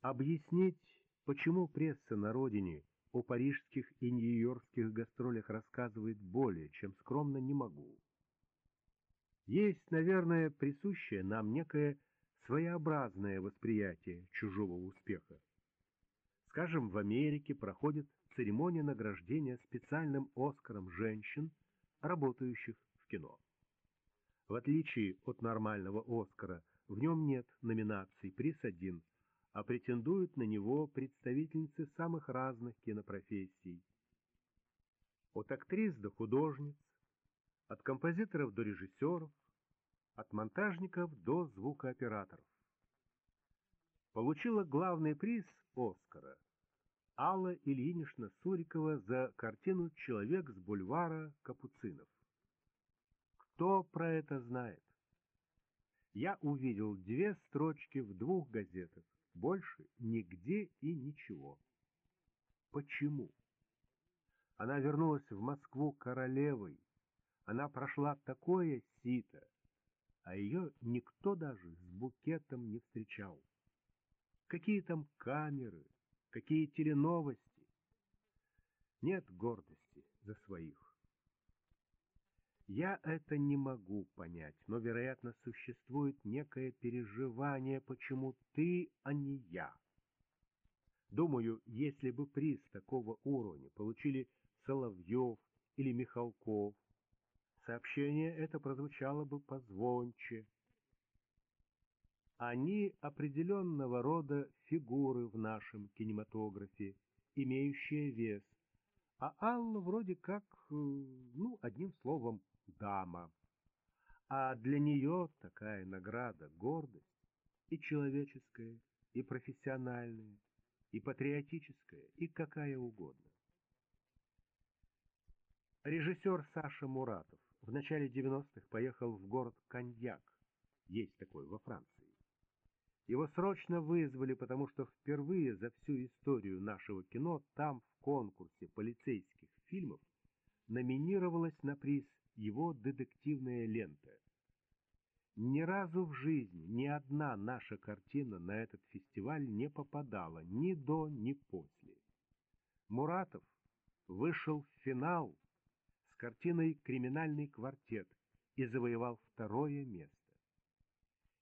Объяснить, почему пресса на родине о парижских и нью-йоркских гастролях рассказывает более, чем скромно, не могу. Есть, наверное, присущее нам некое своеобразное восприятие чужого успеха. Скажем, в Америке проходит церемония награждения специальным Оскаром женщин, работающих в кино. В отличие от нормального Оскара, в нем нет номинаций приз один, а претендуют на него представительницы самых разных кинопрофессий. От актрис до художниц, от композиторов до режиссеров, от монтажников до звукооператоров. Получила главный приз Оскара Алла Ильинична Сурикова за картину «Человек с бульвара Капуцинов». Кто про это знает? Я увидел две строчки в двух газетах, больше нигде и ничего. Почему? Она вернулась в Москву королевой. Она прошла такое сито, а ее никто даже с букетом не встречал. Какие там камеры, какие теленовости. Нет гордости за своих. Я это не могу понять, но, вероятно, существует некое переживание, почему ты, а не я. Думаю, если бы приз такого уровня получили Соловьев или Михалков, сообщение это прозвучало бы позвонче. Они определенного рода фигуры в нашем кинематографе, имеющие вес, а Алла вроде как, э, ну, одним словом, дама. А для нее такая награда — гордость и человеческая, и профессиональная, и патриотическая, и какая угодно. Режиссер Саша Муратов в начале 90-х поехал в город Коньяк, есть такой во Франции. Его срочно вызвали, потому что впервые за всю историю нашего кино там в конкурсе полицейских фильмов номинировалась на приз его детективная лента. Ни разу в жизни ни одна наша картина на этот фестиваль не попадала ни до, ни после. Муратов вышел в финал с картиной «Криминальный квартет» и завоевал второе место.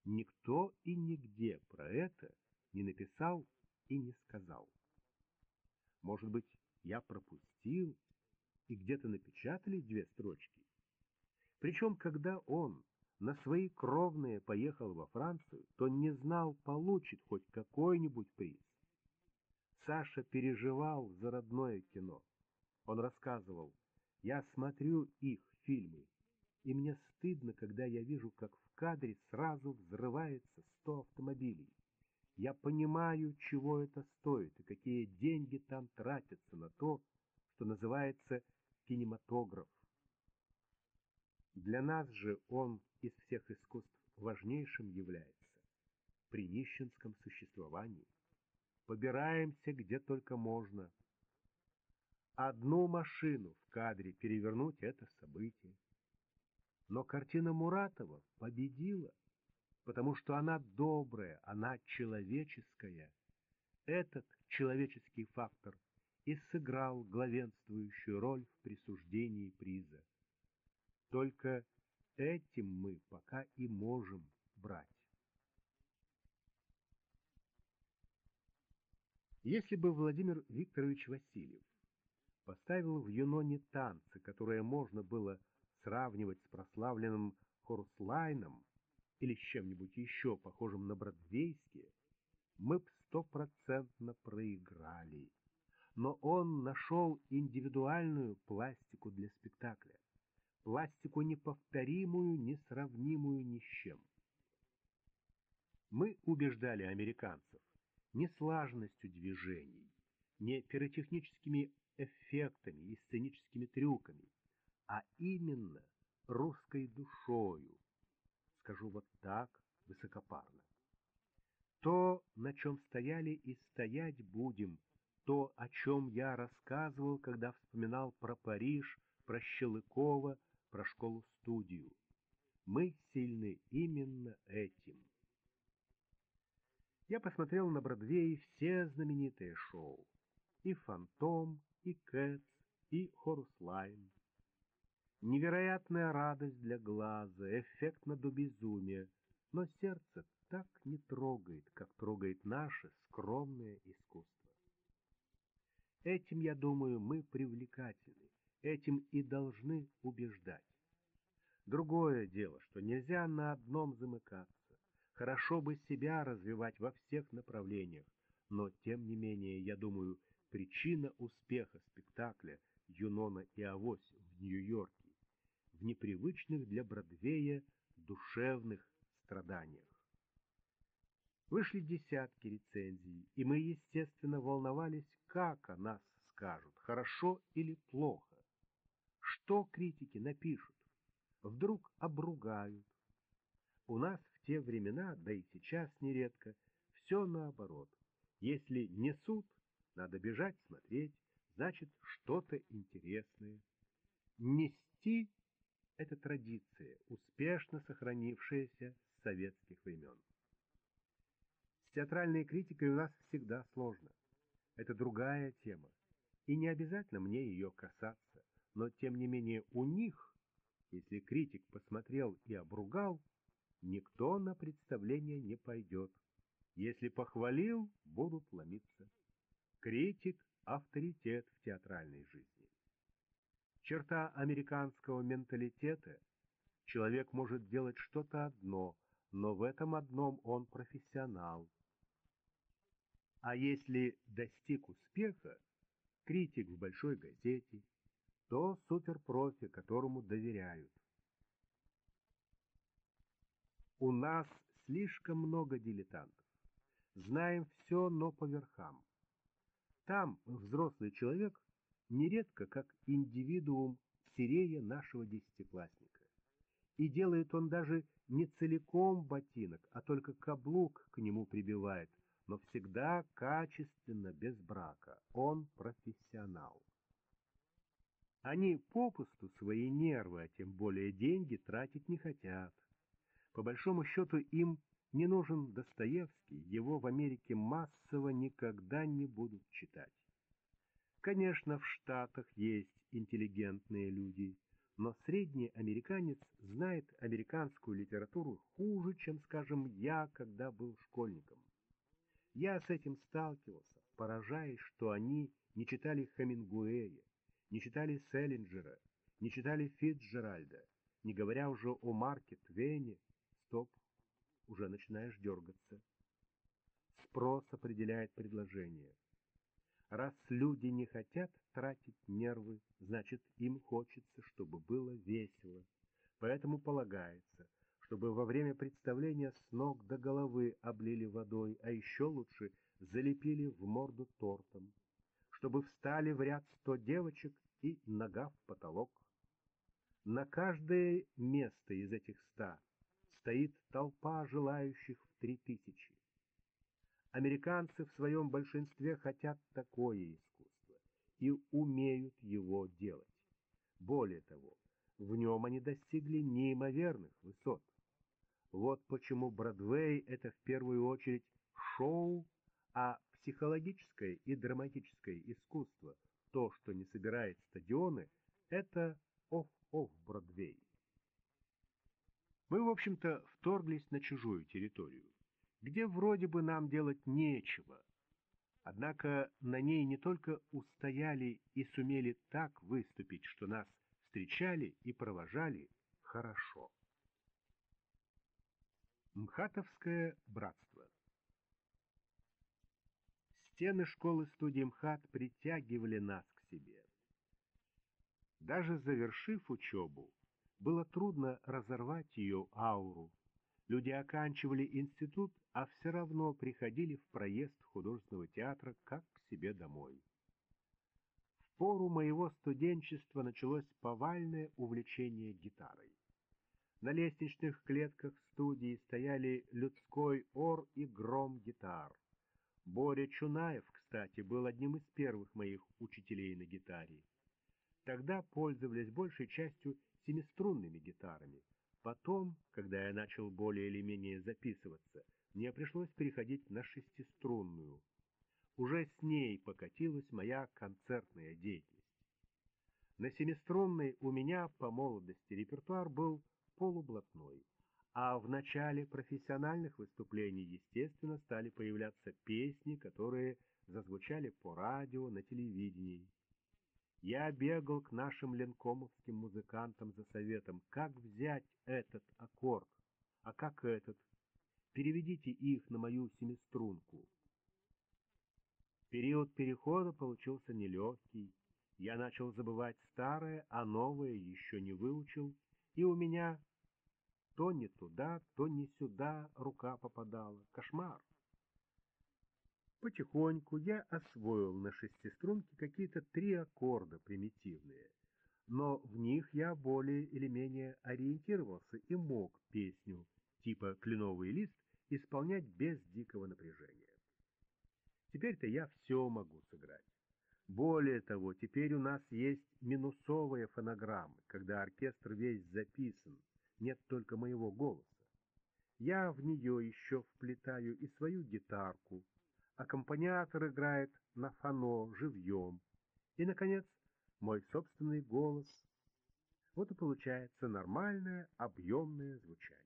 Никто и нигде про это не написал и не сказал. Может быть, я пропустил, и где-то напечатали две строчки? Причем, когда он на свои кровные поехал во Францию, то не знал, получит хоть какой-нибудь приз. Саша переживал за родное кино. Он рассказывал, я смотрю их фильмы, и мне стыдно, когда я вижу, как в кадре сразу взрывается сто автомобилей. Я понимаю, чего это стоит и какие деньги там тратятся на то, что называется кинематограф. Для нас же он из всех искусств важнейшим является при нищенском существовании. Побираемся где только можно. Одну машину в кадре перевернуть — это событие. Но картина Муратова победила, потому что она добрая, она человеческая. Этот человеческий фактор и сыграл главенствующую роль в присуждении приза. Только этим мы пока и можем брать. Если бы Владимир Викторович Васильев поставил в Юноне танцы, которые можно было сравнивать с прославленным Хорслайном или с чем-нибудь еще похожим на бродвейские, мы б стопроцентно проиграли. Но он нашел индивидуальную пластику для спектакля пластику неповторимую, несравнимую ни с чем. Мы убеждали американцев не слаженностью движений, не пиротехническими эффектами и сценическими трюками, а именно русской душою, скажу вот так высокопарно. То, на чем стояли и стоять будем, то, о чем я рассказывал, когда вспоминал про Париж, про Щелыкова, про школу-студию. Мы сильны именно этим. Я посмотрел на Бродвее все знаменитые шоу. И «Фантом», и «Кэтс», и «Хорус Лайн». Невероятная радость для глаза, эффектно до безумия, но сердце так не трогает, как трогает наше скромное искусство. Этим, я думаю, мы привлекательны, этим и должны убеждать. Другое дело, что нельзя на одном замыкаться. Хорошо бы себя развивать во всех направлениях, но, тем не менее, я думаю, причина успеха спектакля «Юнона и Авось» в Нью-Йорке в непривычных для Бродвея душевных страданиях. Вышли десятки рецензий, и мы, естественно, волновались, как о нас скажут, хорошо или плохо. Что критики напишут? Вдруг обругают. У нас в те времена, да и сейчас нередко, все наоборот. Если не суд, надо бежать смотреть, значит, что-то интересное. Нести — это традиция, успешно сохранившаяся с советских времен. С театральной критикой у нас всегда сложно. Это другая тема, и не обязательно мне ее касаться, но тем не менее у них, если критик посмотрел и обругал, никто на представление не пойдет. Если похвалил, будут ломиться. Критик — авторитет в театральной жизни. Черта американского менталитета — человек может делать что-то одно, но в этом одном он профессионал. А если достиг успеха, критик в большой газете, то суперпрофи, которому доверяют. У нас слишком много дилетантов. Знаем все, но по верхам. Там взрослый человек нередко как индивидуум сирея нашего десятиклассника. И делает он даже не целиком ботинок, а только каблук к нему прибивает, но всегда качественно, без брака. Он профессионал. Они попусту свои нервы, а тем более деньги, тратить не хотят. По большому счету им не нужен Достоевский, его в Америке массово никогда не будут читать. Конечно, в Штатах есть интеллигентные люди, но средний американец знает американскую литературу хуже, чем, скажем, я, когда был школьником. Я с этим сталкивался, поражаясь, что они не читали Хемингуэя, не читали Селлинджера, не читали Фитджеральда, не говоря уже о Марке Твене. Стоп, уже начинаешь дергаться. Спрос определяет предложение. Раз люди не хотят тратить нервы, значит, им хочется, чтобы было весело. Поэтому полагается, чтобы во время представления с ног до головы облили водой, а еще лучше залепили в морду тортом, чтобы встали в ряд сто девочек и нога в потолок. На каждое место из этих ста стоит толпа желающих в три тысячи. Американцы в своем большинстве хотят такое искусство и умеют его делать. Более того, в нем они достигли неимоверных высот. Вот почему Бродвей — это в первую очередь шоу, а психологическое и драматическое искусство, то, что не собирает стадионы, это оф-оф Бродвей. Мы, в общем-то, вторглись на чужую территорию, где вроде бы нам делать нечего. Однако на ней не только устояли и сумели так выступить, что нас встречали и провожали хорошо. МХАТовское братство Стены школы-студии МХАТ притягивали нас к себе. Даже завершив учебу, было трудно разорвать ее ауру. Люди оканчивали институт, а все равно приходили в проезд художественного театра как к себе домой. В пору моего студенчества началось повальное увлечение гитарой. На лестничных клетках студии стояли людской ор и гром гитар. Боря Чунаев, кстати, был одним из первых моих учителей на гитаре. Тогда пользовались большей частью семиструнными гитарами. Потом, когда я начал более или менее записываться, мне пришлось переходить на шестиструнную. Уже с ней покатилась моя концертная деятельность. На семиструнной у меня по молодости репертуар был полублатной, а в начале профессиональных выступлений, естественно, стали появляться песни, которые зазвучали по радио, на телевидении. Я бегал к нашим ленкомовским музыкантам за советом, как взять этот аккорд, а как этот. Переведите их на мою семиструнку. Период перехода получился нелегкий. Я начал забывать старое, а новое еще не выучил, и у меня то не туда, то не сюда рука попадала. Кошмар. Потихоньку я освоил на шестиструнке какие-то три аккорда примитивные, но в них я более или менее ориентировался и мог песню типа «Кленовый лист» исполнять без дикого напряжения. Теперь-то я все могу сыграть. Более того, теперь у нас есть минусовые фонограммы, когда оркестр весь записан, нет только моего голоса. Я в нее еще вплетаю и свою гитарку, аккомпаниатор играет на фано живьем, и, наконец, мой собственный голос. Вот и получается нормальное объемное звучание.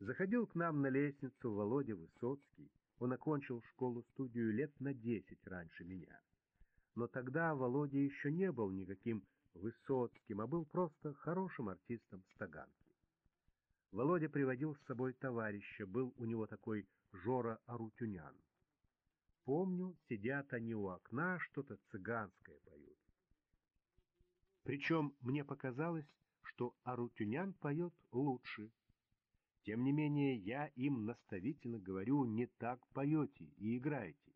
Заходил к нам на лестницу Володя Высоцкий. Он окончил школу-студию лет на десять раньше меня. Но тогда Володя еще не был никаким Высоцким, а был просто хорошим артистом с Таганки. Володя приводил с собой товарища, был у него такой Жора Арутюнян. Помню, сидят они у окна, что-то цыганское поют. Причем мне показалось, что Арутюнян поет лучше. Тем не менее, я им наставительно говорю, не так поете и играете.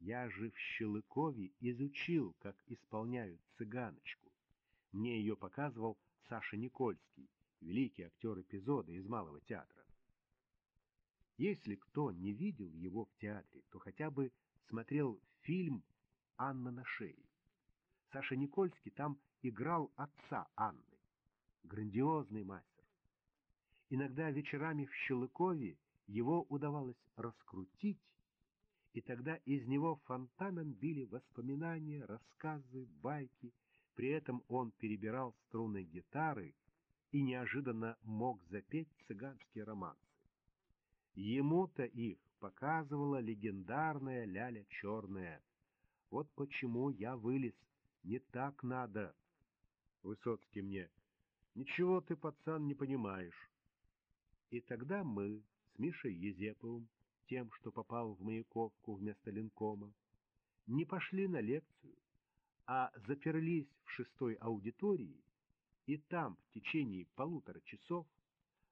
Я же в Щелыкове изучил, как исполняют цыганочку. Мне ее показывал Саша Никольский, великий актер эпизода из Малого театра. Если кто не видел его в театре, то хотя бы смотрел фильм «Анна на шее». Саша Никольский там играл отца Анны. Грандиозный мастер. Иногда вечерами в Щелыкове его удавалось раскрутить, и тогда из него фонтаном били воспоминания, рассказы, байки. При этом он перебирал струны гитары и неожиданно мог запеть цыганские романсы. Ему-то их показывала легендарная Ляля Черная. Вот почему я вылез. Не так надо. Высоцкий мне. Ничего ты, пацан, не понимаешь. И тогда мы с Мишей Езеповым, тем, что попал в Маяковку вместо линкома, не пошли на лекцию, а заперлись в шестой аудитории, и там в течение полутора часов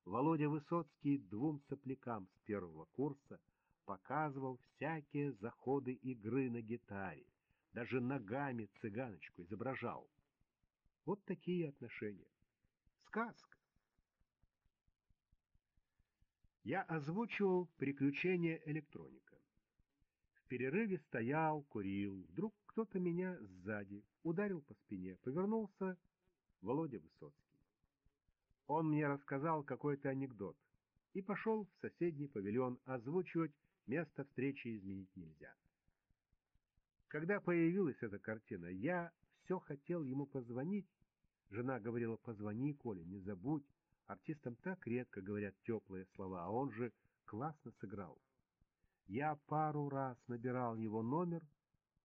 Володя Высоцкий двум соплякам с первого курса показывал всякие заходы игры на гитаре, даже ногами цыганочку изображал. Вот такие отношения. Сказка. Я озвучивал приключения электроника. В перерыве стоял, курил. Вдруг кто-то меня сзади ударил по спине. Повернулся Володя Высоцкий. Он мне рассказал какой-то анекдот и пошел в соседний павильон озвучивать место встречи изменить нельзя. Когда появилась эта картина, я все хотел ему позвонить. Жена говорила, позвони, Коля, не забудь. Артистам так редко говорят теплые слова, а он же классно сыграл. Я пару раз набирал его номер,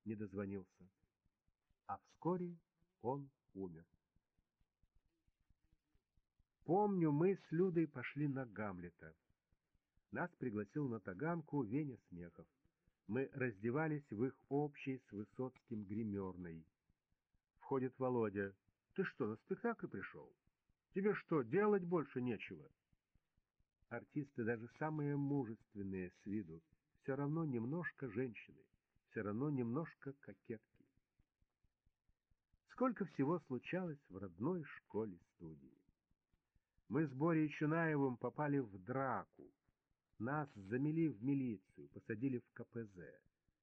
не дозвонился. А вскоре он умер. Помню, мы с Людой пошли на Гамлета. Нас пригласил на Таганку Веня Смехов. Мы раздевались в их общей с Высоцким гримерной. Входит Володя. «Ты что, на спектакль пришел? Тебе что, делать больше нечего?» Артисты, даже самые мужественные с виду, все равно немножко женщины, все равно немножко кокетки. Сколько всего случалось в родной школе-студии. Мы с Борей Чунаевым попали в драку. Нас замели в милицию, посадили в КПЗ.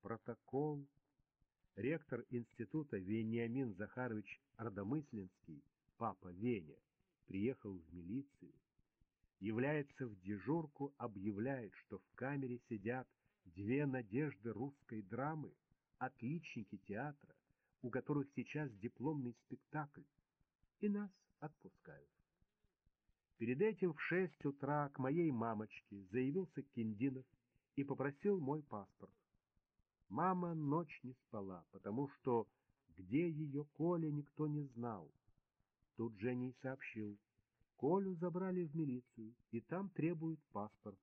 Протокол. Ректор института Вениамин Захарович Ардомыслинский, папа Веня, приехал в милицию. является в дежурку, объявляет, что в камере сидят две надежды русской драмы, отличники театра, у которых сейчас дипломный спектакль, и нас отпускают. Перед этим в шесть утра к моей мамочке заявился Киндинов и попросил мой паспорт. Мама ночь не спала, потому что где ее Коля никто не знал. Тут Женя и сообщил. Колю забрали в милицию, и там требуют паспорт.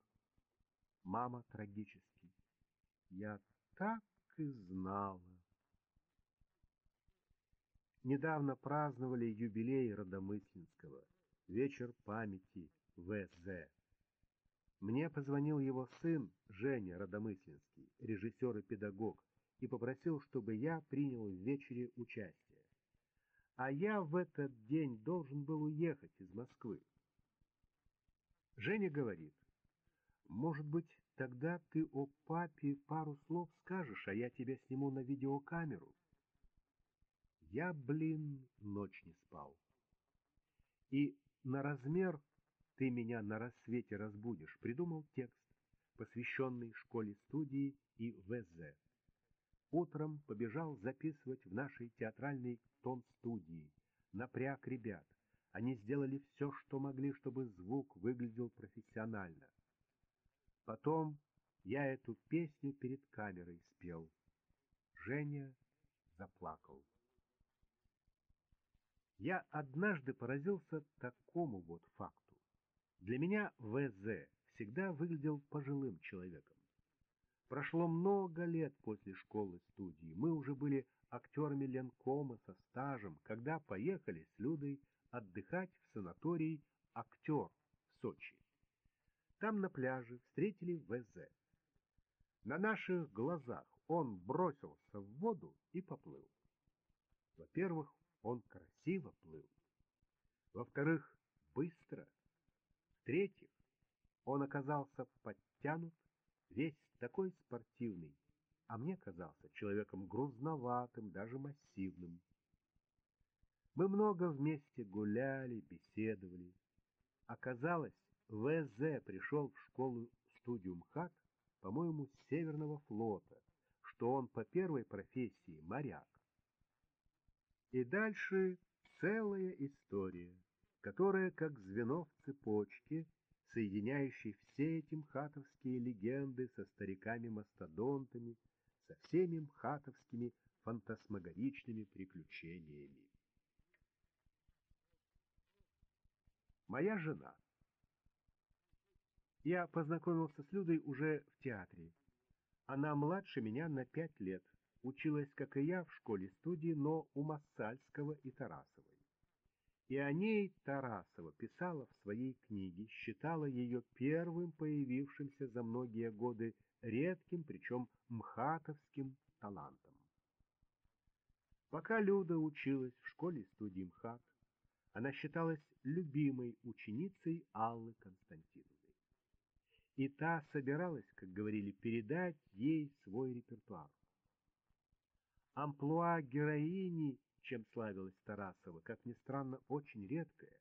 Мама трагически. Я так и знала. Недавно праздновали юбилей Родомыслинского, вечер памяти ВЗ. Мне позвонил его сын, Женя Родомыслинский, режиссер и педагог, и попросил, чтобы я принял в вечере участие. А я в этот день должен был уехать из Москвы. Женя говорит, может быть, тогда ты о папе пару слов скажешь, а я тебя сниму на видеокамеру. Я, блин, ночь не спал. И на размер «Ты меня на рассвете разбудишь» придумал текст, посвященный школе-студии и ВЗ. Утром побежал записывать в нашей театральной тон-студии. Напряг ребят. Они сделали все, что могли, чтобы звук выглядел профессионально. Потом я эту песню перед камерой спел. Женя заплакал. Я однажды поразился такому вот факту. Для меня ВЗ всегда выглядел пожилым человеком. Прошло много лет после школы-студии. Мы уже были актерами Ленкома со стажем, когда поехали с Людой отдыхать в санаторий «Актер» в Сочи. Там на пляже встретили ВЗ. На наших глазах он бросился в воду и поплыл. Во-первых, он красиво плыл. Во-вторых, быстро — в-третьих, он оказался подтянут, весь такой спортивный, а мне казался человеком грузноватым, даже массивным. Мы много вместе гуляли, беседовали. Оказалось, ВЗ пришел в школу-студию МХАТ, по-моему, с Северного флота, что он по первой профессии моряк. И дальше целая история которая, как звено в цепочке, соединяющей все эти мхатовские легенды со стариками-мастодонтами, со всеми мхатовскими фантасмагоричными приключениями. Моя жена. Я познакомился с Людой уже в театре. Она младше меня на пять лет, училась, как и я, в школе-студии, но у Массальского и Тарасовой. И о ней Тарасова писала в своей книге, считала ее первым появившимся за многие годы редким, причем мхатовским талантом. Пока Люда училась в школе-студии МХАТ, она считалась любимой ученицей Аллы Константиновны. И та собиралась, как говорили, передать ей свой репертуар. Амплуа героини чем славилась Тарасова, как ни странно, очень редкое,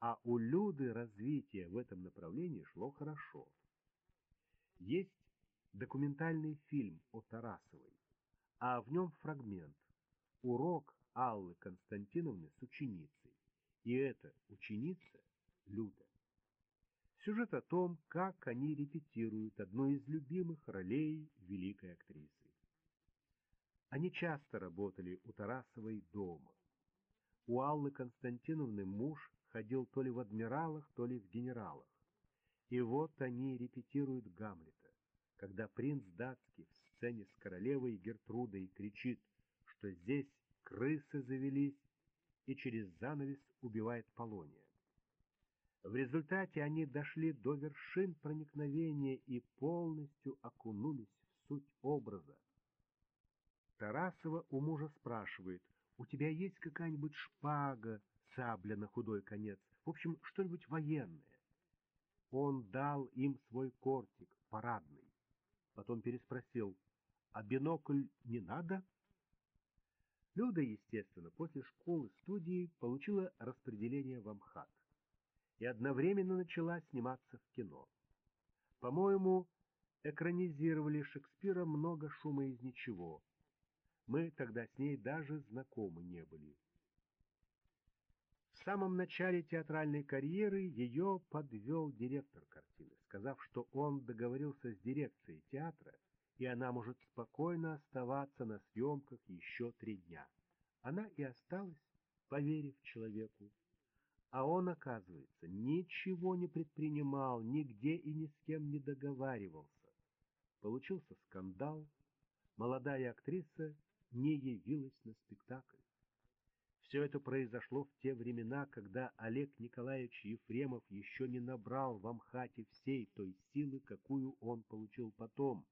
а у Люды развитие в этом направлении шло хорошо. Есть документальный фильм о Тарасовой, а в нем фрагмент «Урок Аллы Константиновны с ученицей». И эта ученица — Люда. Сюжет о том, как они репетируют одну из любимых ролей великой актрисы. Они часто работали у Тарасовой дома. У Аллы Константиновны муж ходил то ли в адмиралах, то ли в генералах. И вот они репетируют Гамлета, когда принц датский в сцене с королевой Гертрудой кричит, что здесь крысы завелись, и через занавес убивает Полония. В результате они дошли до вершин проникновения и полностью окунулись в суть образа, Тарасова у мужа спрашивает, у тебя есть какая-нибудь шпага, сабля на худой конец, в общем, что-нибудь военное? Он дал им свой кортик, парадный. Потом переспросил, а бинокль не надо? Люда, естественно, после школы-студии получила распределение в Амхат. и одновременно начала сниматься в кино. По-моему, экранизировали Шекспира много шума из ничего. Мы тогда с ней даже знакомы не были. В самом начале театральной карьеры ее подвел директор картины, сказав, что он договорился с дирекцией театра, и она может спокойно оставаться на съемках еще три дня. Она и осталась, поверив человеку. А он, оказывается, ничего не предпринимал, нигде и ни с кем не договаривался. Получился скандал. Молодая актриса не явилась на спектакль. Все это произошло в те времена, когда Олег Николаевич Ефремов еще не набрал в Амхате всей той силы, какую он получил потом.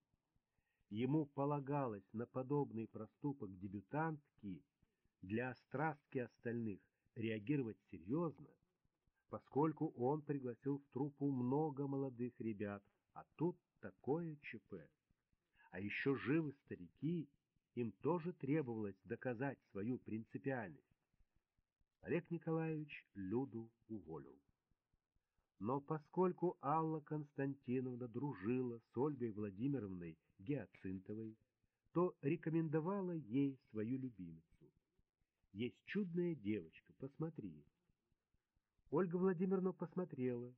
Ему полагалось на подобный проступок дебютантки для острастки остальных реагировать серьезно, поскольку он пригласил в труппу много молодых ребят, а тут такое ЧП. А еще живы старики, им тоже требовалось доказать свою принципиальность. Олег Николаевич Люду уволил. Но поскольку Алла Константиновна дружила с Ольгой Владимировной Геоцинтовой, то рекомендовала ей свою любимицу. Есть чудная девочка, посмотри. Ольга Владимировна посмотрела,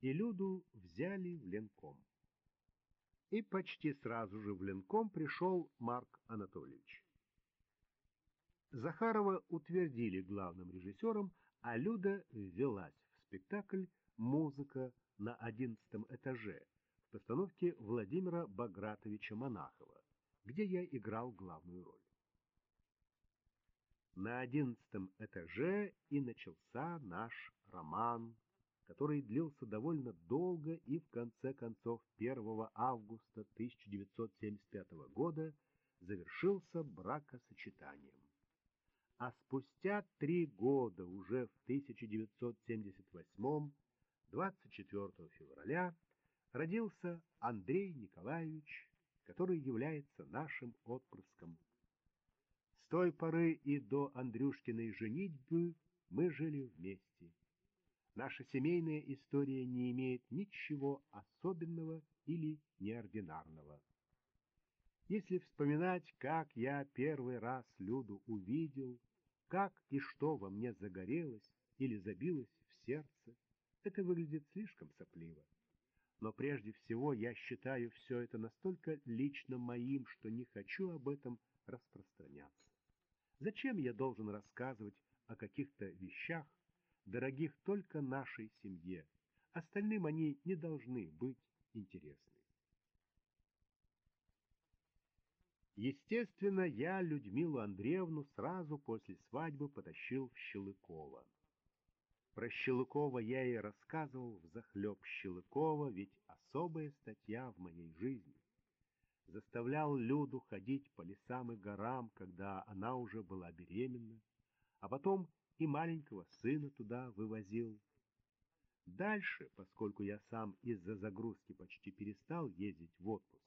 и Люду взяли в Ленком. И почти сразу же в Ленком пришел Марк Анатольевич. Захарова утвердили главным режиссером, а Люда ввелась в спектакль «Музыка на одиннадцатом этаже» в постановке Владимира Багратовича Монахова, где я играл главную роль. На одиннадцатом этаже и начался наш роман, который длился довольно долго и в конце концов 1 августа 1975 года завершился бракосочетанием а спустя три года, уже в 1978 24 февраля, родился Андрей Николаевич, который является нашим отпрыском. С той поры и до Андрюшкиной женитьбы мы жили вместе. Наша семейная история не имеет ничего особенного или неординарного. Если вспоминать, как я первый раз Люду увидел, как и что во мне загорелось или забилось в сердце, это выглядит слишком сопливо. Но прежде всего я считаю все это настолько лично моим, что не хочу об этом распространяться. Зачем я должен рассказывать о каких-то вещах, дорогих только нашей семье? Остальным они не должны быть интересны. Естественно, я Людмилу Андреевну сразу после свадьбы потащил в Щелыково. Про Щелыкова я ей рассказывал взахлеб Щелыкова, ведь особая статья в моей жизни. Заставлял Люду ходить по лесам и горам, когда она уже была беременна, а потом и маленького сына туда вывозил. Дальше, поскольку я сам из-за загрузки почти перестал ездить в отпуск,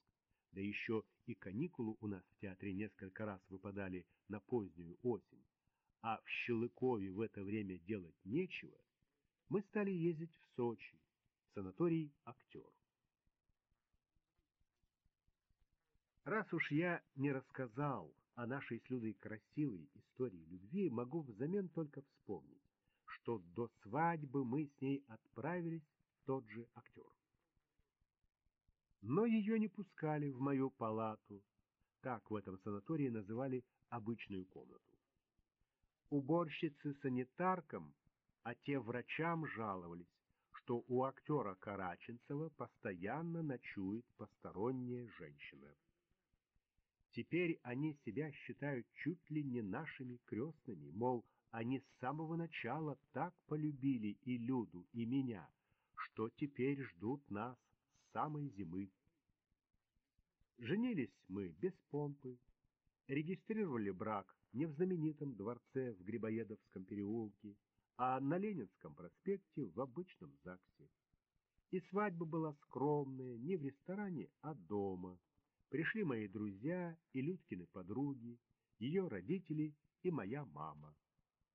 да еще и каникулы у нас в театре несколько раз выпадали на позднюю осень, а в Щелыкове в это время делать нечего, мы стали ездить в Сочи, в санаторий «Актер». Раз уж я не рассказал о нашей с Людой красивой истории любви, могу взамен только вспомнить, что до свадьбы мы с ней отправились в тот же актер но ее не пускали в мою палату, так в этом санатории называли обычную комнату. Уборщицы санитаркам, а те врачам жаловались, что у актера Караченцева постоянно ночует посторонняя женщина. Теперь они себя считают чуть ли не нашими крестными, мол, они с самого начала так полюбили и Люду, и меня, что теперь ждут нас самой зимы. Женились мы без помпы, регистрировали брак не в знаменитом дворце в Грибоедовском переулке, а на Ленинском проспекте в обычном ЗАГСе. И свадьба была скромная, не в ресторане, а дома. Пришли мои друзья и Людкины подруги, ее родители и моя мама.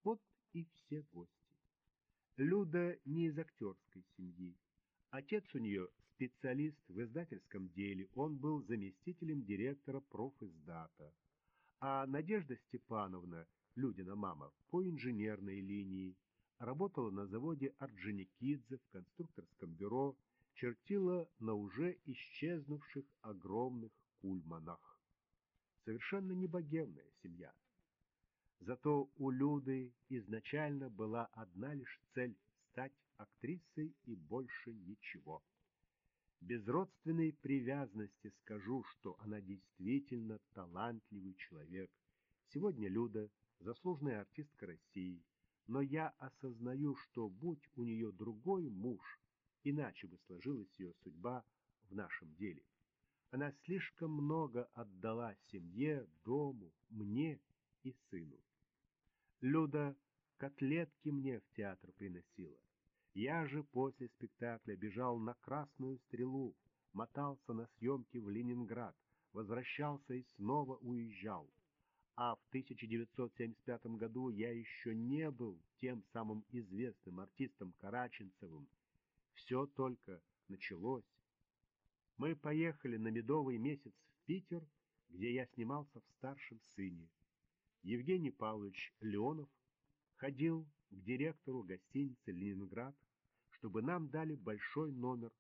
Вот и все гости. Люда не из актерской семьи. Отец у нее специалист в издательском деле, он был заместителем директора профиздата. А Надежда Степановна, Людина мама, по инженерной линии, работала на заводе Орджоникидзе в конструкторском бюро, чертила на уже исчезнувших огромных кульманах. Совершенно не богемная семья. Зато у Люды изначально была одна лишь цель — стать актрисой и больше ничего. Без родственной привязанности скажу, что она действительно талантливый человек. Сегодня Люда — заслуженная артистка России, но я осознаю, что будь у нее другой муж, иначе бы сложилась ее судьба в нашем деле. Она слишком много отдала семье, дому, мне и сыну. Люда котлетки мне в театр приносила. Я же после спектакля бежал на Красную Стрелу, мотался на съемки в Ленинград, возвращался и снова уезжал. А в 1975 году я еще не был тем самым известным артистом Караченцевым. Все только началось. Мы поехали на медовый месяц в Питер, где я снимался в старшем сыне. Евгений Павлович Леонов ходил к директору гостиницы «Ленинград», чтобы нам дали большой номер.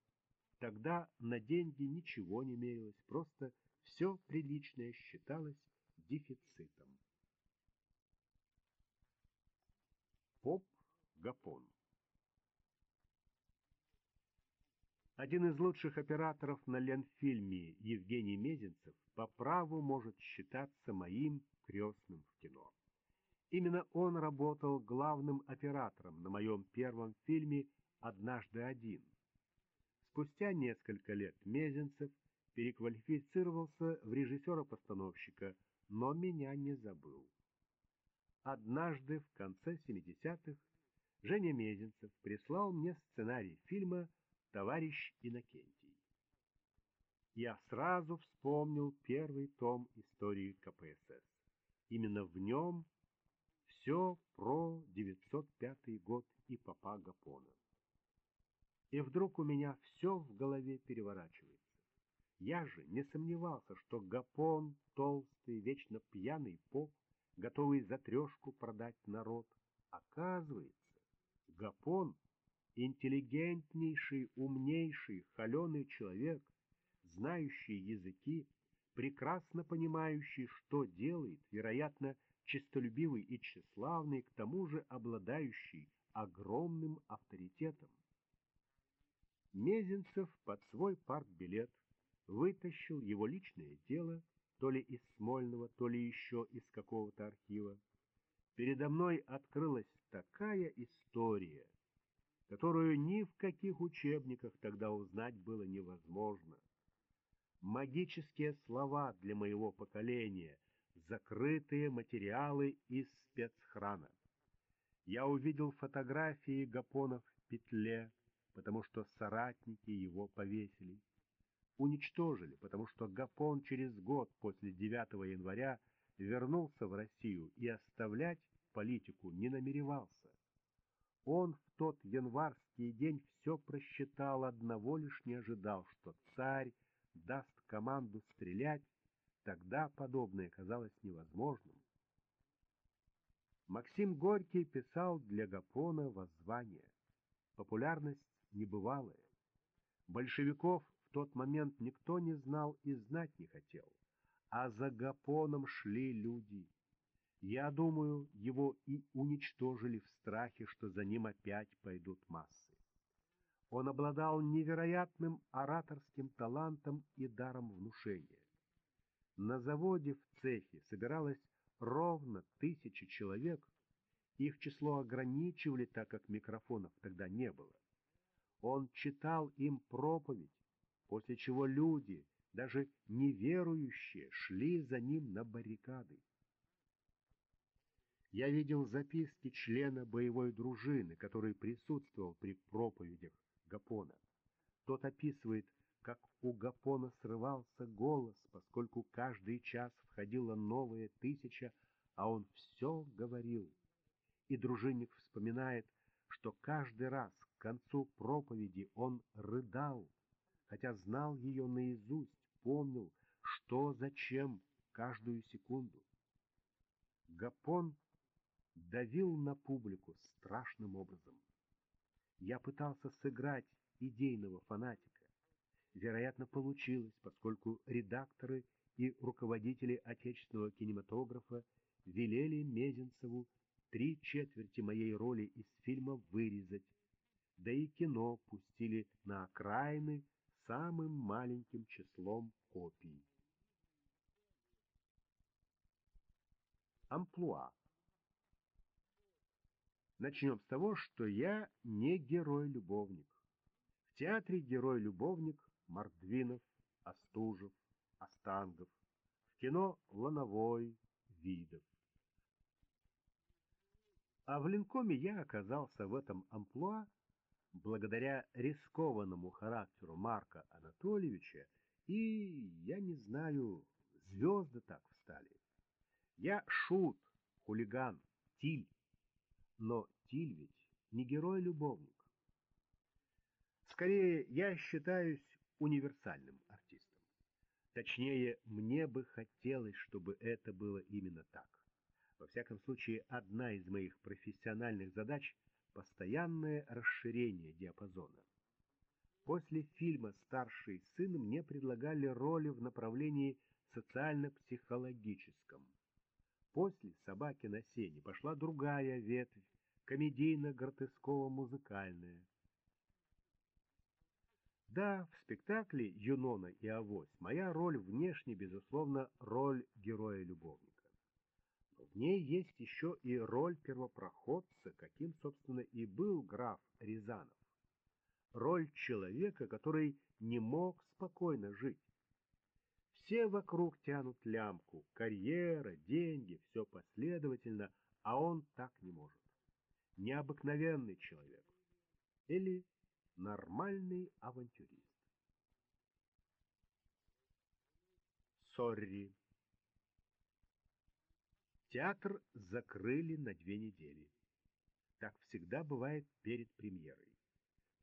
Тогда на деньги ничего не мерилось, просто все приличное считалось дефицитом. Поп Гапон Один из лучших операторов на Ленфильме Евгений Мезенцев по праву может считаться моим крестным в кино. Именно он работал главным оператором на моем первом фильме однажды один. Спустя несколько лет Мезенцев переквалифицировался в режиссера-постановщика, но меня не забыл. Однажды в конце 70-х Женя Мезенцев прислал мне сценарий фильма «Товарищ Иннокентий». Я сразу вспомнил первый том истории КПСС. Именно в нем все про 905 год и папа Гапона. И вдруг у меня все в голове переворачивается. Я же не сомневался, что Гапон, толстый, вечно пьяный поп, готовый за трешку продать народ, оказывается, Гапон — интеллигентнейший, умнейший, холеный человек, знающий языки, прекрасно понимающий, что делает, вероятно, честолюбивый и тщеславный, к тому же обладающий огромным авторитетом. Мезенцев под свой партбилет вытащил его личное дело, то ли из Смольного, то ли еще из какого-то архива. Передо мной открылась такая история, которую ни в каких учебниках тогда узнать было невозможно. Магические слова для моего поколения, закрытые материалы из спецхрана. Я увидел фотографии Гапона в петле, потому что соратники его повесили. Уничтожили, потому что Гапон через год после 9 января вернулся в Россию и оставлять политику не намеревался. Он в тот январский день все просчитал, одного лишь не ожидал, что царь даст команду стрелять, тогда подобное казалось невозможным. Максим Горький писал для Гапона воззвание. Популярность небывалая. Большевиков в тот момент никто не знал и знать не хотел, а за Гапоном шли люди. Я думаю, его и уничтожили в страхе, что за ним опять пойдут массы. Он обладал невероятным ораторским талантом и даром внушения. На заводе в цехе собиралось ровно тысячи человек, их число ограничивали, так как микрофонов тогда не было. Он читал им проповедь, после чего люди, даже неверующие, шли за ним на баррикады. Я видел записки члена боевой дружины, который присутствовал при проповедях Гапона. Тот описывает, как у Гапона срывался голос, поскольку каждый час входила новая тысяча, а он все говорил. И дружинник вспоминает, что каждый раз к концу проповеди он рыдал, хотя знал ее наизусть, помнил, что зачем каждую секунду. Гапон давил на публику страшным образом. Я пытался сыграть идейного фанатика. Вероятно, получилось, поскольку редакторы и руководители отечественного кинематографа велели Мезенцеву три четверти моей роли из фильма вырезать, да и кино пустили на окраины самым маленьким числом копий. Амплуа Начнем с того, что я не герой-любовник. В театре герой-любовник Мордвинов, Остужев, Остангов. В кино Лановой, Видов. А в Линкоме я оказался в этом амплуа благодаря рискованному характеру Марка Анатольевича, и, я не знаю, звезды так встали. Я шут, хулиган, тиль. Но Тиль ведь не герой-любовник. Скорее, я считаюсь универсальным артистом. Точнее, мне бы хотелось, чтобы это было именно так. Во всяком случае, одна из моих профессиональных задач — постоянное расширение диапазона. После фильма «Старший сын» мне предлагали роли в направлении социально-психологическом. После «Собаки на сене» пошла другая ветвь, комедийно-гротесково-музыкальная. Да, в спектакле «Юнона и Авось» моя роль внешне, безусловно, роль героя-любовника. Но в ней есть еще и роль первопроходца, каким, собственно, и был граф Рязанов. Роль человека, который не мог спокойно жить. Все вокруг тянут лямку, карьера, деньги, все последовательно, а он так не может. Необыкновенный человек или нормальный авантюрист. Сорри. Театр закрыли на две недели. Так всегда бывает перед премьерой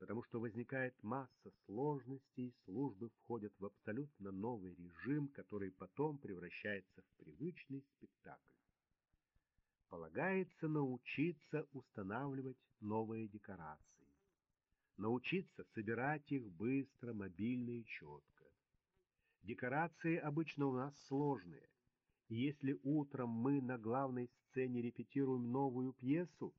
потому что возникает масса сложностей, службы входят в абсолютно новый режим, который потом превращается в привычный спектакль. Полагается научиться устанавливать новые декорации, научиться собирать их быстро, мобильно и четко. Декорации обычно у нас сложные, если утром мы на главной сцене репетируем новую пьесу,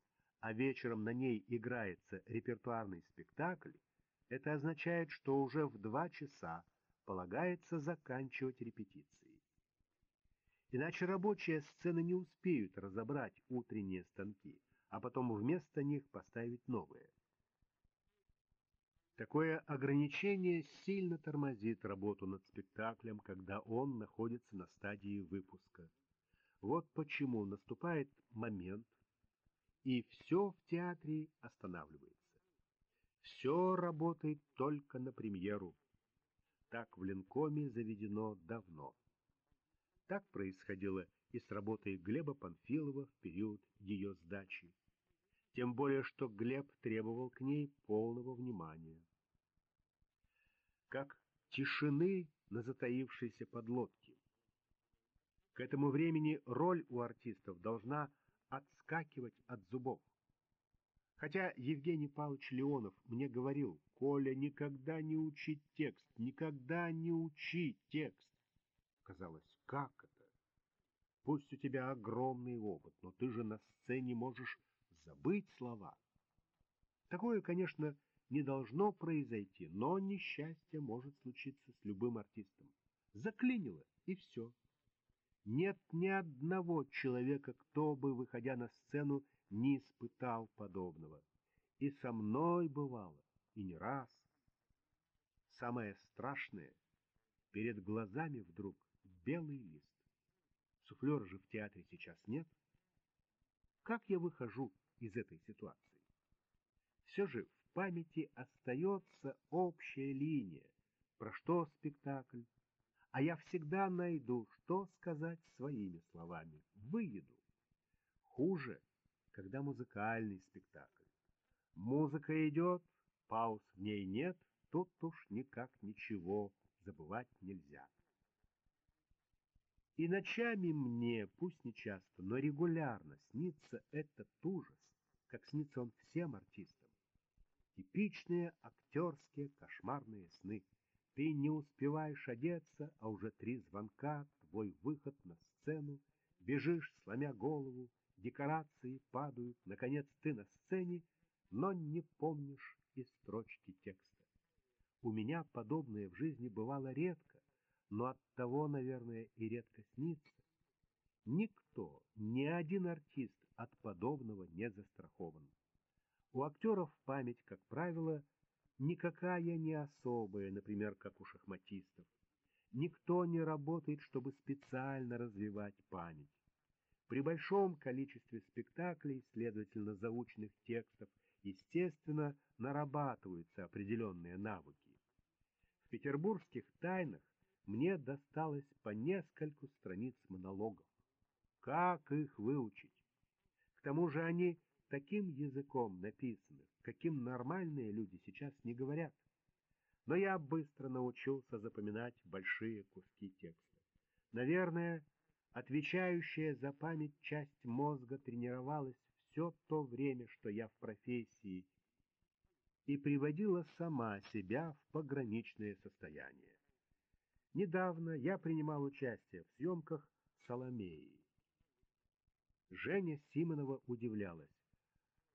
а вечером на ней играется репертуарный спектакль, это означает, что уже в два часа полагается заканчивать репетиции. Иначе рабочие сцены не успеют разобрать утренние станки, а потом вместо них поставить новые. Такое ограничение сильно тормозит работу над спектаклем, когда он находится на стадии выпуска. Вот почему наступает момент, и все в театре останавливается. Все работает только на премьеру. Так в Ленкоме заведено давно. Так происходило и с работой Глеба Панфилова в период ее сдачи. Тем более, что Глеб требовал к ней полного внимания. Как тишины на затаившейся подлодке. К этому времени роль у артистов должна отскакивать от зубов. Хотя Евгений Павлович Леонов мне говорил, «Коля, никогда не учи текст, никогда не учи текст». Казалось, как это? Пусть у тебя огромный опыт, но ты же на сцене можешь забыть слова. Такое, конечно, не должно произойти, но несчастье может случиться с любым артистом. Заклинило, и все. Нет ни одного человека, кто бы, выходя на сцену, не испытал подобного. И со мной бывало, и не раз. Самое страшное — перед глазами вдруг белый лист. Суфлера же в театре сейчас нет. Как я выхожу из этой ситуации? Все же в памяти остается общая линия, про что спектакль, а я всегда найду, что сказать своими словами, выведу. Хуже, когда музыкальный спектакль. Музыка идет, пауз в ней нет, тут уж никак ничего забывать нельзя. И ночами мне, пусть не часто, но регулярно снится этот ужас, как снится он всем артистам. Типичные актерские кошмарные сны. Ты не успеваешь одеться, а уже три звонка, твой выход на сцену, бежишь, сломя голову, декорации падают, наконец ты на сцене, но не помнишь и строчки текста. У меня подобное в жизни бывало редко, но от того, наверное, и редко снится. Никто, ни один артист от подобного не застрахован. У актеров память, как правило, никакая не особая, например, как у шахматистов. Никто не работает, чтобы специально развивать память. При большом количестве спектаклей, следовательно, заученных текстов, естественно, нарабатываются определенные навыки. В петербургских тайнах мне досталось по нескольку страниц монологов. Как их выучить? К тому же они таким языком написаны, каким нормальные люди сейчас не говорят. Но я быстро научился запоминать большие куски текста. Наверное, отвечающая за память часть мозга тренировалась все то время, что я в профессии, и приводила сама себя в пограничное состояние. Недавно я принимал участие в съемках «Соломеи». Женя Симонова удивлялась.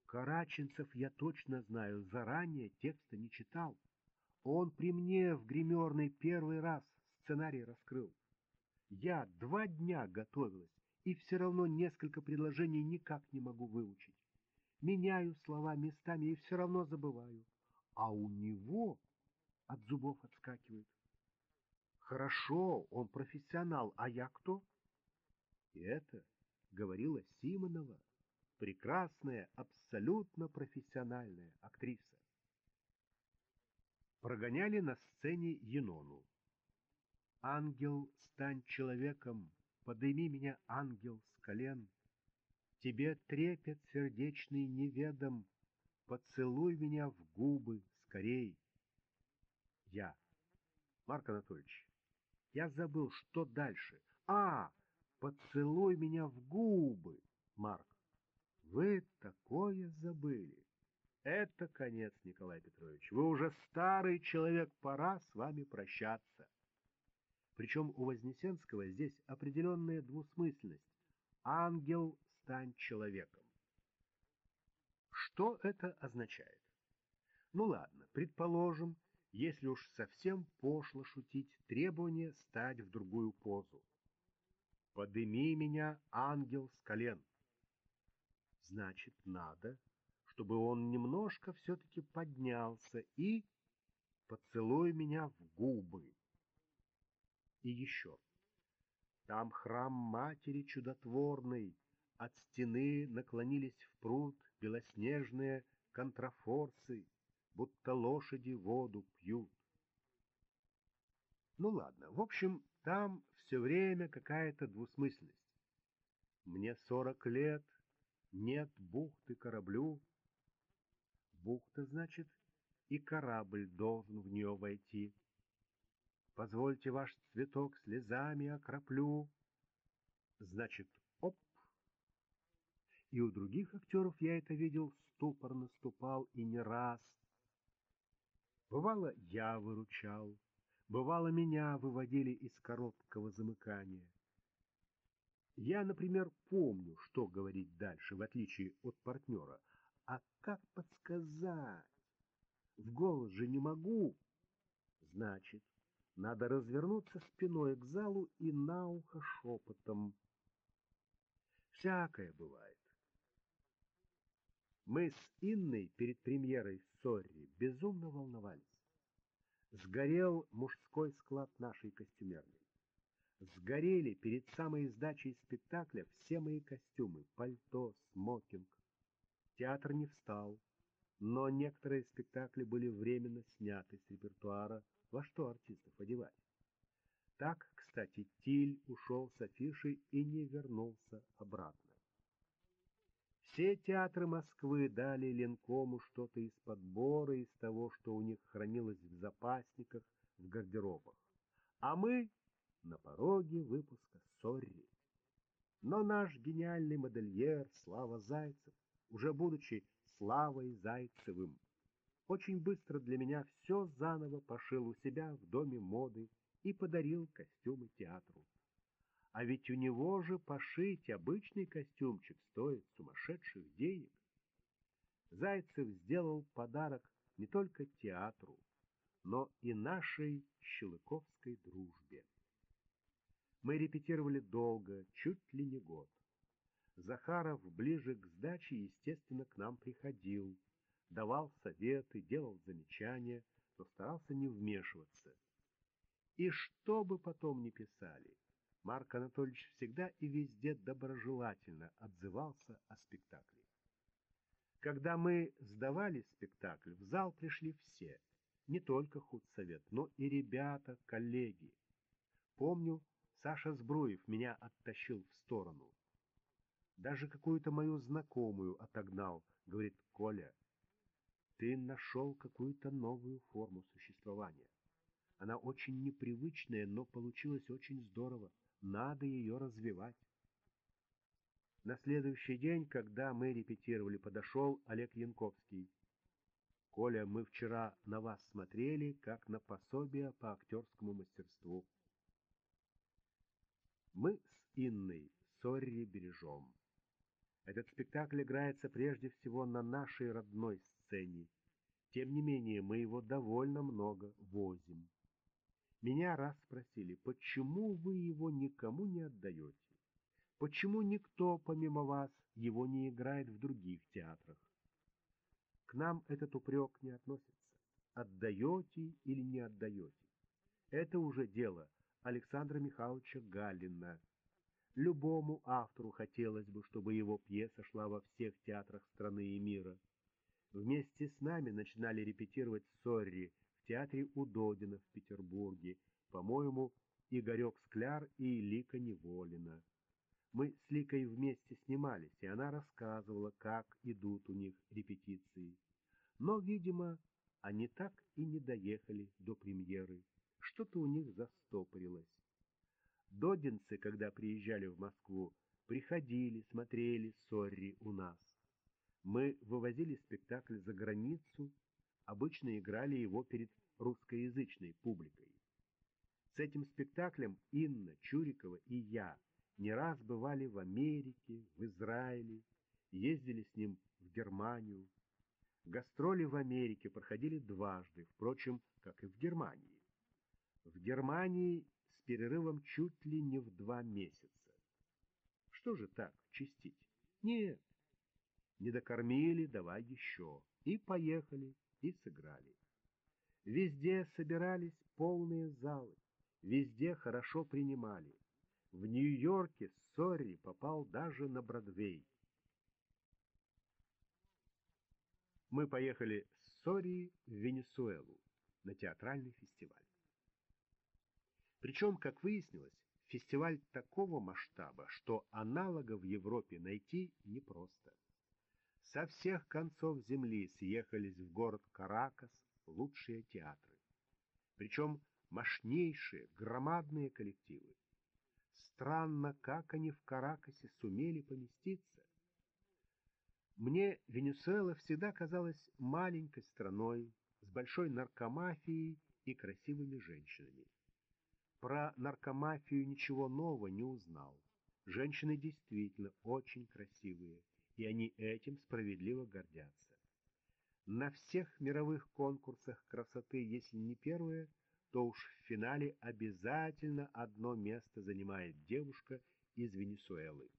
Караченцев я точно знаю, заранее текста не читал. Он при мне в гримерной первый раз сценарий раскрыл. Я два дня готовилась, и все равно несколько предложений никак не могу выучить. Меняю слова местами и все равно забываю. А у него от зубов отскакивает. Хорошо, он профессионал, а я кто? И это говорила Симонова, прекрасная, абсолютно профессиональная актриса. Прогоняли на сцене Енону. «Ангел, стань человеком, подыми меня, ангел, с колен. Тебе трепет сердечный неведом, поцелуй меня в губы скорей». Я. Марк Анатольевич, я забыл, что дальше. А, поцелуй меня в губы, Марк. Вы такое забыли. Это конец, Николай Петрович. Вы уже старый человек, пора с вами прощаться. Причем у Вознесенского здесь определенная двусмысленность. Ангел, стань человеком. Что это означает? Ну ладно, предположим, если уж совсем пошло шутить, требование стать в другую позу. «Подыми меня, ангел, с колен!» Значит, надо, чтобы он немножко все-таки поднялся и поцелуй меня в губы. И еще. Там храм матери чудотворной, от стены наклонились в пруд белоснежные контрафорсы, будто лошади воду пьют. Ну ладно, в общем, там все время какая-то двусмысленность. Мне сорок лет, нет бухты кораблю. Бухта, значит, и корабль должен в нее войти. Позвольте ваш цветок слезами окроплю. Значит, оп. И у других актеров я это видел, ступор наступал и не раз — Бывало, я выручал, бывало, меня выводили из короткого замыкания. Я, например, помню, что говорить дальше, в отличие от партнера. А как подсказать? В голос же не могу. Значит, надо развернуться спиной к залу и на ухо шепотом. Всякое бывает. Мы с Инной перед премьерой Сорри безумно волновались. Сгорел мужской склад нашей костюмерной. Сгорели перед самой сдачей спектакля все мои костюмы, пальто, смокинг. Театр не встал, но некоторые спектакли были временно сняты с репертуара, во что артистов одевать. Так, кстати, Тиль ушел с афиши и не вернулся обратно. Все театры Москвы дали Ленкому что-то из подбора, из того, что у них хранилось в запасниках, в гардеробах. А мы на пороге выпуска «Сорри». Но наш гениальный модельер Слава Зайцев, уже будучи Славой Зайцевым, очень быстро для меня все заново пошил у себя в доме моды и подарил костюмы театру. А ведь у него же пошить обычный костюмчик стоит сумасшедших денег. Зайцев сделал подарок не только театру, но и нашей щелыковской дружбе. Мы репетировали долго, чуть ли не год. Захаров ближе к сдаче, естественно, к нам приходил, давал советы, делал замечания, но старался не вмешиваться. И что бы потом ни писали, Марк Анатольевич всегда и везде доброжелательно отзывался о спектакле. Когда мы сдавали спектакль, в зал пришли все, не только худсовет, но и ребята, коллеги. Помню, Саша Сбруев меня оттащил в сторону. Даже какую-то мою знакомую отогнал, говорит Коля. Ты нашел какую-то новую форму существования. Она очень непривычная, но получилась очень здорово. Надо ее развивать. На следующий день, когда мы репетировали, подошел Олег Янковский. «Коля, мы вчера на вас смотрели, как на пособие по актерскому мастерству». Мы с Инной Сорри бережем. Этот спектакль играется прежде всего на нашей родной сцене. Тем не менее, мы его довольно много возим. Меня раз спросили, почему вы его никому не отдаете? Почему никто, помимо вас, его не играет в других театрах? К нам этот упрек не относится. Отдаете или не отдаете? Это уже дело Александра Михайловича Галина. Любому автору хотелось бы, чтобы его пьеса шла во всех театрах страны и мира. Вместе с нами начинали репетировать «Сорри» театре Удодина в Петербурге, по-моему, Игорек Скляр и Лика Неволина. Мы с Ликой вместе снимались, и она рассказывала, как идут у них репетиции. Но, видимо, они так и не доехали до премьеры. Что-то у них застопорилось. Додинцы, когда приезжали в Москву, приходили, смотрели «Сорри» у нас. Мы вывозили спектакль за границу, обычно играли его перед русскоязычной публикой. С этим спектаклем Инна Чурикова и я не раз бывали в Америке, в Израиле, ездили с ним в Германию. Гастроли в Америке проходили дважды, впрочем, как и в Германии. В Германии с перерывом чуть ли не в два месяца. Что же так, чистить? Нет. Не докормили, давай еще. И поехали и сыграли. Везде собирались полные залы, везде хорошо принимали. В Нью-Йорке Сорри попал даже на Бродвей. Мы поехали с Сорри в Венесуэлу на театральный фестиваль. Причем, как выяснилось, фестиваль такого масштаба, что аналога в Европе найти непросто. Со всех концов земли съехались в город Каракас лучшие театры. Причем мощнейшие, громадные коллективы. Странно, как они в Каракасе сумели поместиться. Мне Венесуэла всегда казалась маленькой страной с большой наркомафией и красивыми женщинами. Про наркомафию ничего нового не узнал. Женщины действительно очень красивые, и они этим справедливо гордятся. На всех мировых конкурсах красоты, если не первое, то уж в финале обязательно одно место занимает девушка из Венесуэлы.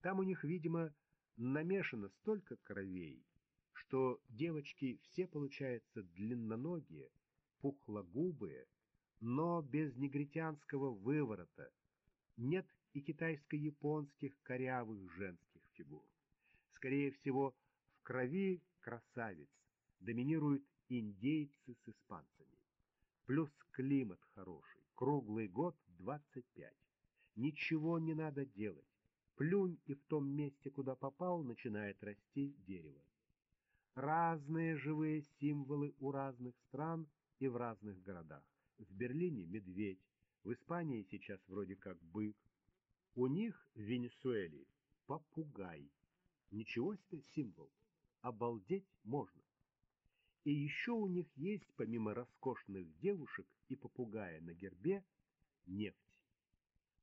Там у них, видимо, намешано столько кровей, что девочки все получаются длинноногие, пухлогубые, но без негритянского выворота. Нет и китайско-японских корявых женских фигур. Скорее всего, в крови красавиц доминируют индейцы с испанцами. Плюс климат хороший, круглый год 25. Ничего не надо делать. Плюнь, и в том месте, куда попал, начинает расти дерево. Разные живые символы у разных стран и в разных городах. В Берлине медведь, в Испании сейчас вроде как бык. У них в Венесуэле попугай. Ничего себе символ. Обалдеть можно. И еще у них есть, помимо роскошных девушек и попугая на гербе, нефть.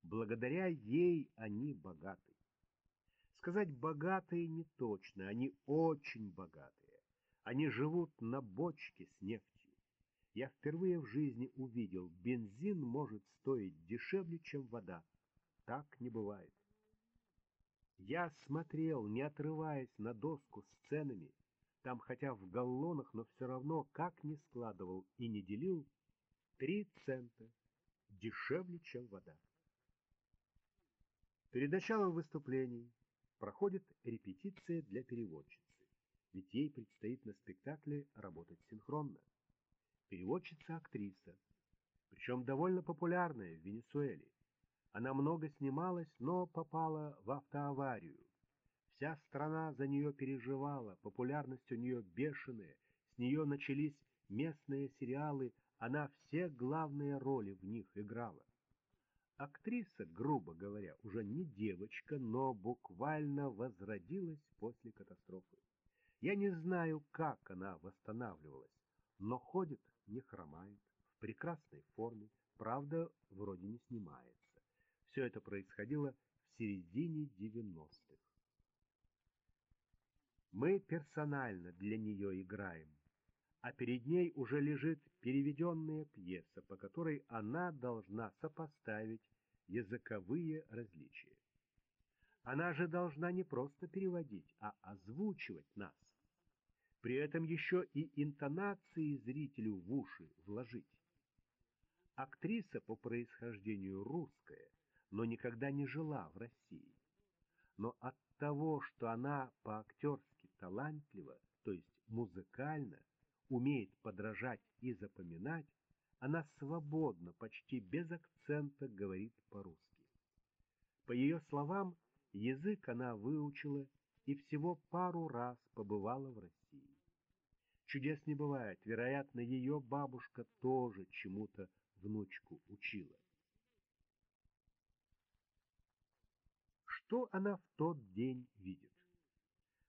Благодаря ей они богаты. Сказать богатые не точно, они очень богатые. Они живут на бочке с нефтью. Я впервые в жизни увидел, бензин может стоить дешевле, чем вода. Так не бывает. Я смотрел, не отрываясь на доску с ценами, там хотя в галлонах, но все равно как ни складывал и не делил, три цента дешевле, чем вода. Перед началом выступлений проходит репетиция для переводчицы, ведь ей предстоит на спектакле работать синхронно. Переводчица-актриса, причем довольно популярная в Венесуэле. Она много снималась, но попала в автоаварию. Вся страна за нее переживала, популярность у нее бешеная, с нее начались местные сериалы, она все главные роли в них играла. Актриса, грубо говоря, уже не девочка, но буквально возродилась после катастрофы. Я не знаю, как она восстанавливалась, но ходит, не хромает, в прекрасной форме, правда, вроде не снимается. Все это происходило в середине девяностых. Мы персонально для нее играем, а перед ней уже лежит переведенная пьеса, по которой она должна сопоставить языковые различия. Она же должна не просто переводить, а озвучивать нас. При этом еще и интонации зрителю в уши вложить. Актриса по происхождению русская, но никогда не жила в России. Но от того, что она по-актерски талантлива, то есть музыкально, умеет подражать и запоминать, она свободно, почти без акцента говорит по-русски. По ее словам, язык она выучила и всего пару раз побывала в России. Чудес не бывает, вероятно, ее бабушка тоже чему-то внучку учила. Что она в тот день видит?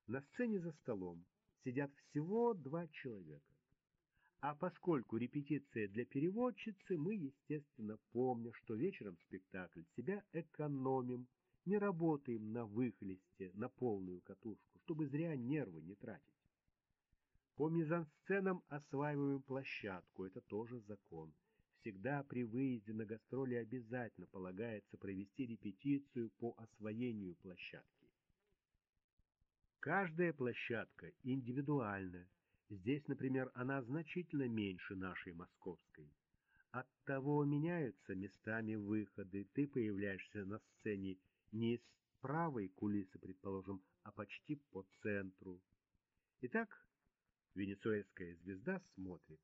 На сцене за столом сидят всего два человека. А поскольку репетиция для переводчицы, мы, естественно, помня, что вечером спектакль, себя экономим, не работаем на выхлесте, на полную катушку, чтобы зря нервы не тратить. По мизансценам осваиваем площадку, это тоже закон. Всегда при выезде на гастроли обязательно полагается провести репетицию по освоению площадки. Каждая площадка индивидуальна, Здесь, например, она значительно меньше нашей московской. Оттого меняются местами выходы. Ты появляешься на сцене не из правой кулисы, предположим, а почти по центру. Итак, венесуэльская звезда смотрит.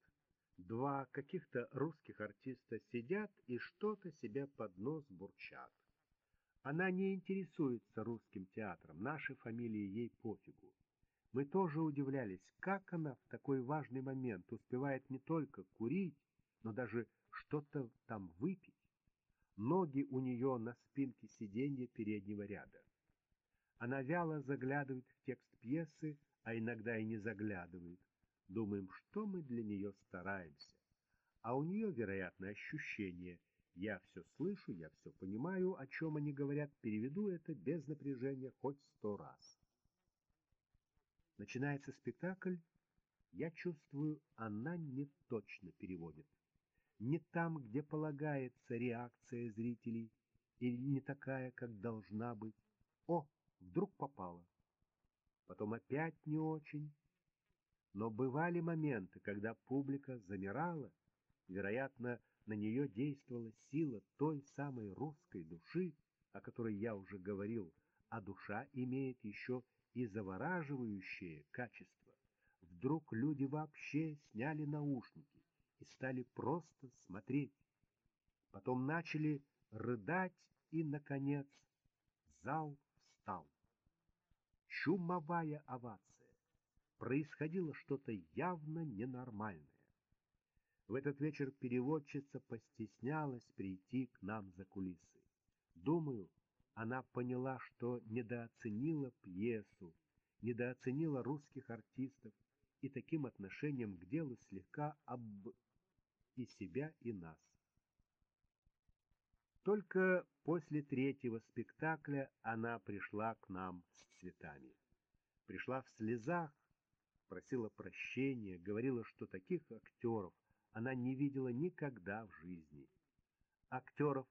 Два каких-то русских артиста сидят и что-то себе под нос бурчат. Она не интересуется русским театром, наши фамилии ей пофигу. Мы тоже удивлялись, как она в такой важный момент успевает не только курить, но даже что-то там выпить. Ноги у нее на спинке сиденья переднего ряда. Она вяло заглядывает в текст пьесы, а иногда и не заглядывает. Думаем, что мы для нее стараемся. А у нее, вероятно, ощущение «я все слышу, я все понимаю, о чем они говорят, переведу это без напряжения хоть сто раз». Начинается спектакль, я чувствую, она не точно переводит. Не там, где полагается реакция зрителей, или не такая, как должна быть. О, вдруг попала. Потом опять не очень. Но бывали моменты, когда публика замирала, вероятно, на нее действовала сила той самой русской души, о которой я уже говорил, а душа имеет еще и завораживающее качество. Вдруг люди вообще сняли наушники и стали просто смотреть. Потом начали рыдать, и, наконец, зал встал. Чумовая овация. Происходило что-то явно ненормальное. В этот вечер переводчица постеснялась прийти к нам за кулисы. Думаю, она поняла, что недооценила пьесу, недооценила русских артистов и таким отношением к делу слегка об и себя, и нас. Только после третьего спектакля она пришла к нам с цветами. Пришла в слезах, просила прощения, говорила, что таких актеров она не видела никогда в жизни. Актеров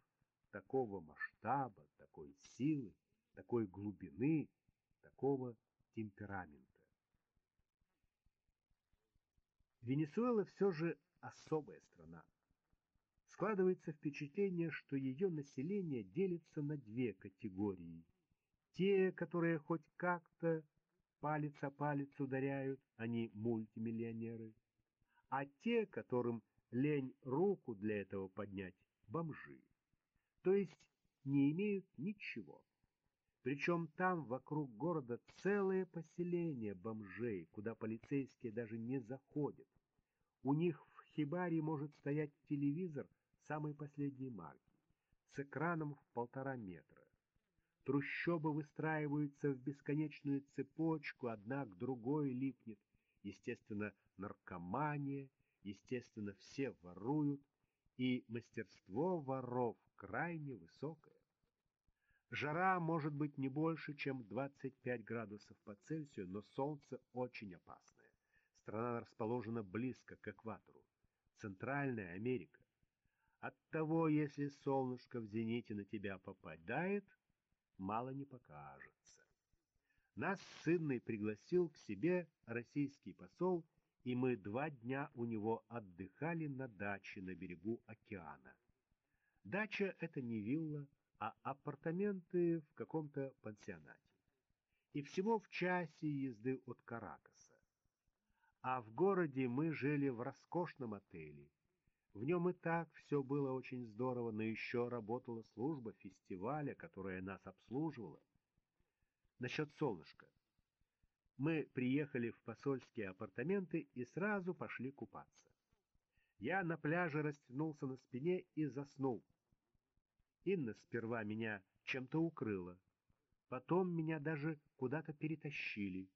такого масштаба, такой силы, такой глубины, такого темперамента. Венесуэла все же особая страна. Складывается впечатление, что ее население делится на две категории. Те, которые хоть как-то палец о палец ударяют, они мультимиллионеры – а те, которым лень руку для этого поднять, бомжи. То есть не имеют ничего. Причем там вокруг города целое поселение бомжей, куда полицейские даже не заходят. У них в хибаре может стоять телевизор самой последней марки, с экраном в полтора метра. Трущобы выстраиваются в бесконечную цепочку, одна к другой липнет. Естественно, наркомания, естественно, все воруют, и мастерство воров крайне высокое. Жара может быть не больше, чем 25 градусов по Цельсию, но солнце очень опасное. Страна расположена близко к экватору. Центральная Америка. Оттого, если солнышко в зените на тебя попадает, мало не покажется. Нас сынный пригласил к себе российский посол и мы два дня у него отдыхали на даче на берегу океана. Дача — это не вилла, а апартаменты в каком-то пансионате. И всего в часе езды от Каракаса. А в городе мы жили в роскошном отеле. В нем и так все было очень здорово, но еще работала служба фестиваля, которая нас обслуживала. Насчет солнышка. Мы приехали в посольские апартаменты и сразу пошли купаться. Я на пляже растянулся на спине и заснул. Инна сперва меня чем-то укрыла. Потом меня даже куда-то перетащили.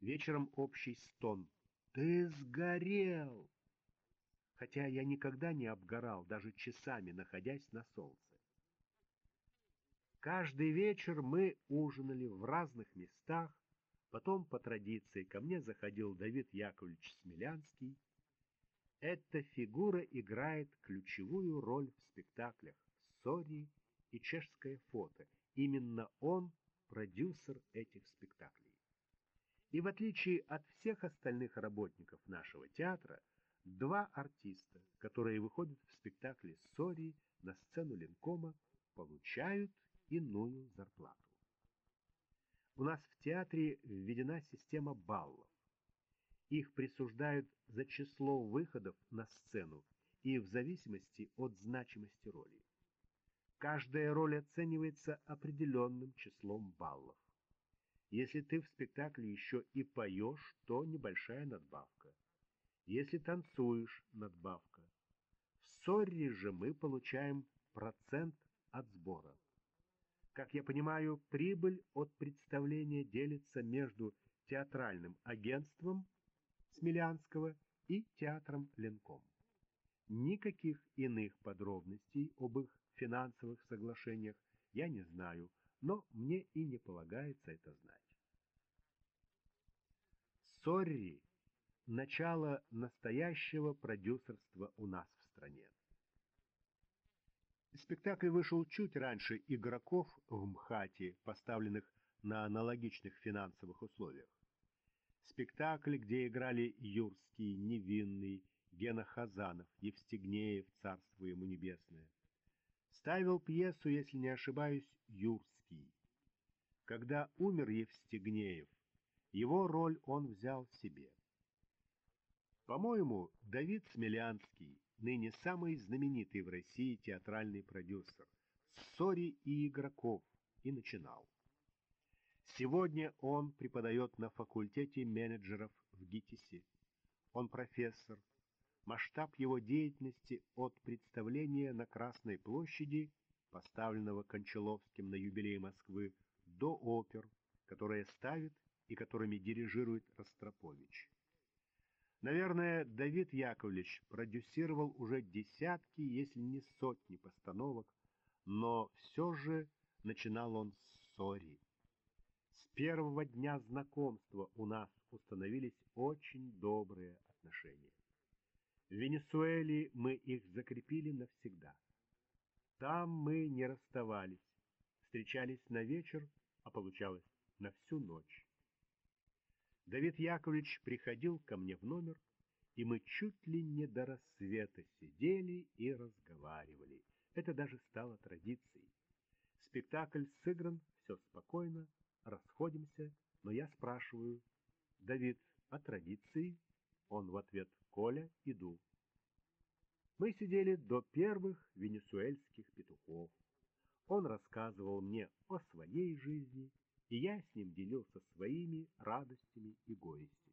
Вечером общий стон. «Ты сгорел!» Хотя я никогда не обгорал, даже часами находясь на солнце. Каждый вечер мы ужинали в разных местах, Потом, по традиции, ко мне заходил Давид Яковлевич Смелянский. Эта фигура играет ключевую роль в спектаклях «Сори» и «Чешское фото». Именно он продюсер этих спектаклей. И в отличие от всех остальных работников нашего театра, два артиста, которые выходят в спектакле «Сори» на сцену Ленкома, получают иную зарплату. У нас в театре введена система баллов. Их присуждают за число выходов на сцену и в зависимости от значимости роли. Каждая роль оценивается определенным числом баллов. Если ты в спектакле еще и поешь, то небольшая надбавка. Если танцуешь – надбавка. В ссоре же мы получаем процент от сбора. Как я понимаю, прибыль от представления делится между театральным агентством Смелянского и театром Ленком. Никаких иных подробностей об их финансовых соглашениях я не знаю, но мне и не полагается это знать. Сорри – начало настоящего продюсерства у нас в стране. Спектакль вышел чуть раньше игроков в МХАТе, поставленных на аналогичных финансовых условиях. Спектакль, где играли Юрский, Невинный, Гена Хазанов, Евстигнеев, Царство ему небесное. Ставил пьесу, если не ошибаюсь, Юрский. Когда умер Евстигнеев, его роль он взял себе. По-моему, Давид Смелянский ныне самый знаменитый в России театральный продюсер, ссори и игроков, и начинал. Сегодня он преподает на факультете менеджеров в ГИТИСе. Он профессор. Масштаб его деятельности от представления на Красной площади, поставленного Кончаловским на юбилей Москвы, до опер, которые ставит и которыми дирижирует Ростропович. Наверное, Давид Яковлевич продюсировал уже десятки, если не сотни постановок, но все же начинал он с Сори. С первого дня знакомства у нас установились очень добрые отношения. В Венесуэле мы их закрепили навсегда. Там мы не расставались, встречались на вечер, а получалось на всю ночь. Давид Яковлевич приходил ко мне в номер, и мы чуть ли не до рассвета сидели и разговаривали. Это даже стало традицией. Спектакль сыгран, все спокойно, расходимся, но я спрашиваю, Давид, о традиции? Он в ответ, Коля, иду. Мы сидели до первых венесуэльских петухов. Он рассказывал мне о своей жизни, и я с ним делился своими радостями и горестями.